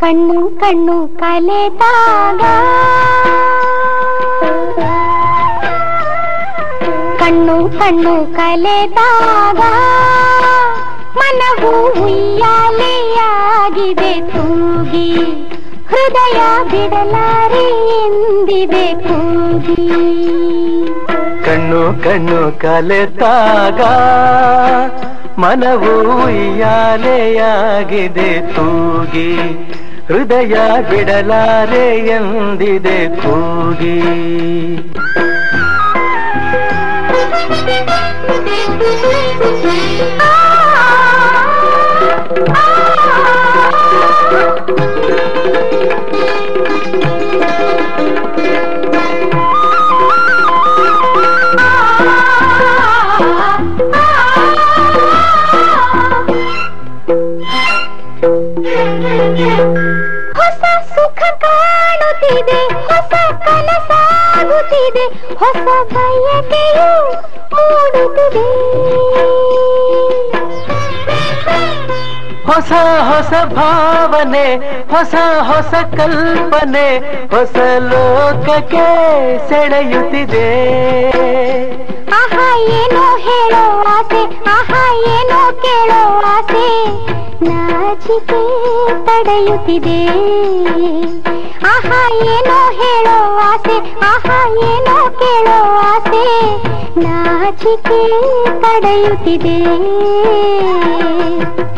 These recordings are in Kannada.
ಕಣ್ಣು ಕಣ್ಣು ಕಲೆದಾಗ. ಕಣ್ಣು ಕಣ್ಣು ಕಲೆದಾಗ. ಮನವು ಉಯ್ಯಾಲೆಯಾಗಿದೆ, ತೂಗಿ. ಹೃದಯ ಬಿಡಲಾರಿ ಎಂದಿದೆ, ತೂಗಿ. ಕಣ್ಣು ಕಣ್ಣು ಕಲೆತಾಗ. ಮನವು ಉಯ್ಯಾಲೆಯಾಗಿದೆ, ತೂಗಿ. ಹೃದಯ ಬಿಡಲಾರೆ ಎಂದಿದೆ ಕೂಗಿ. ಹೊಸ ಕನಸಾಗುತ್ತಿದೆ ಹೊಸ ಬಯಕೆಯು ಮೂಡುತ್ತಿದೆ. ಹೊಸ ಹೊಸ ಭಾವನೆ ಹೊಸ ಹೊಸ ಕಲ್ಪನೆ ಹೊಸ ಲೋಕಕ್ಕೆ ಸೆಳೆಯುತ್ತಿದೆ. ಆಹಾ ಏನೋ ಹೇಳೋ ಆಸೆ ಆಹಾ ಏನೋ ಕೇಳೋ ಆಸೆ ನಾಚಿಕೆ ತಡೆಯುತ್ತಿದೆ ಆಹಾ ಏನೋ ಹೇಳೋ ಆಸೆ ಆಹಾ ಏನೋ ಕೇಳೋ ಆಸೆ. ನಾಚಿಕೆ ತಡೆಯುತ್ತಿದೆ.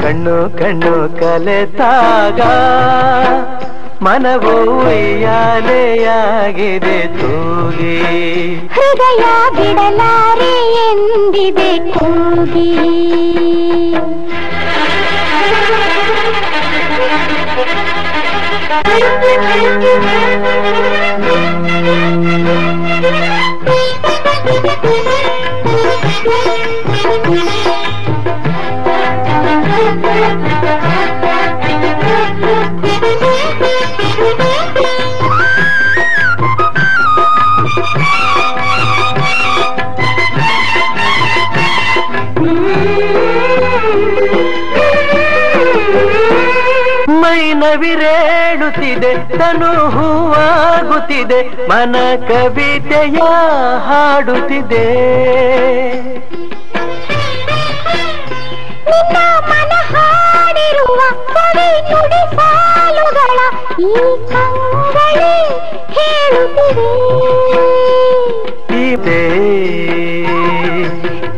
ಕಣ್ಣು ಕಣ್ಣು ಕಲೆತಾಗ ಮನವು ಯಾಲೆಯಾಗಿದೆ ತೂಗಿ. ಹೃದಯ ಬಿಡಲಾರೆ ಎಂದಿದೆ ಕೂಗಿ Thank you. ನವಿರೇಳುತ್ತಿದೆ ತನು ಹೂವಾಗುತ್ತಿದೆ ಮನ ಕವಿತೆಯ ಹಾಡುತ್ತಿದೆ ಹಾಡಿರುವ ಕವಿ ನುಡಿ ಸಾಲುಗಳ ಈ ಕಂಗಳೇ ಹೇಳುತ್ತಿವೆ ಇದೆ.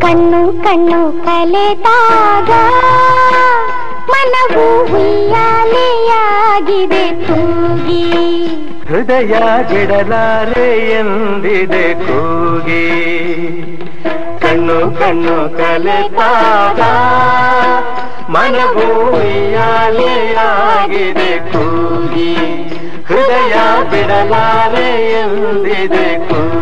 ಕಣ್ಣು ಕಣ್ಣು ಕಲೆದಾಗ ಉಯ್ಯಾಲೆಯಾಗಿದೆ ತೂಗಿ. ಹೃದಯ ಬಿಡಲಾರೆ ಎಂದಿದೆ ಕೂಗಿ ಕಣ್ಣು ಕಣ್ಣು ಕಲೆತಾಗ ಮನವು ಆಗಿದೆ ಕೂಗಿ ಹೃದಯ ಬಿಡಲಾರೆ ಎಂದಿದೆ ಕೂಗಿ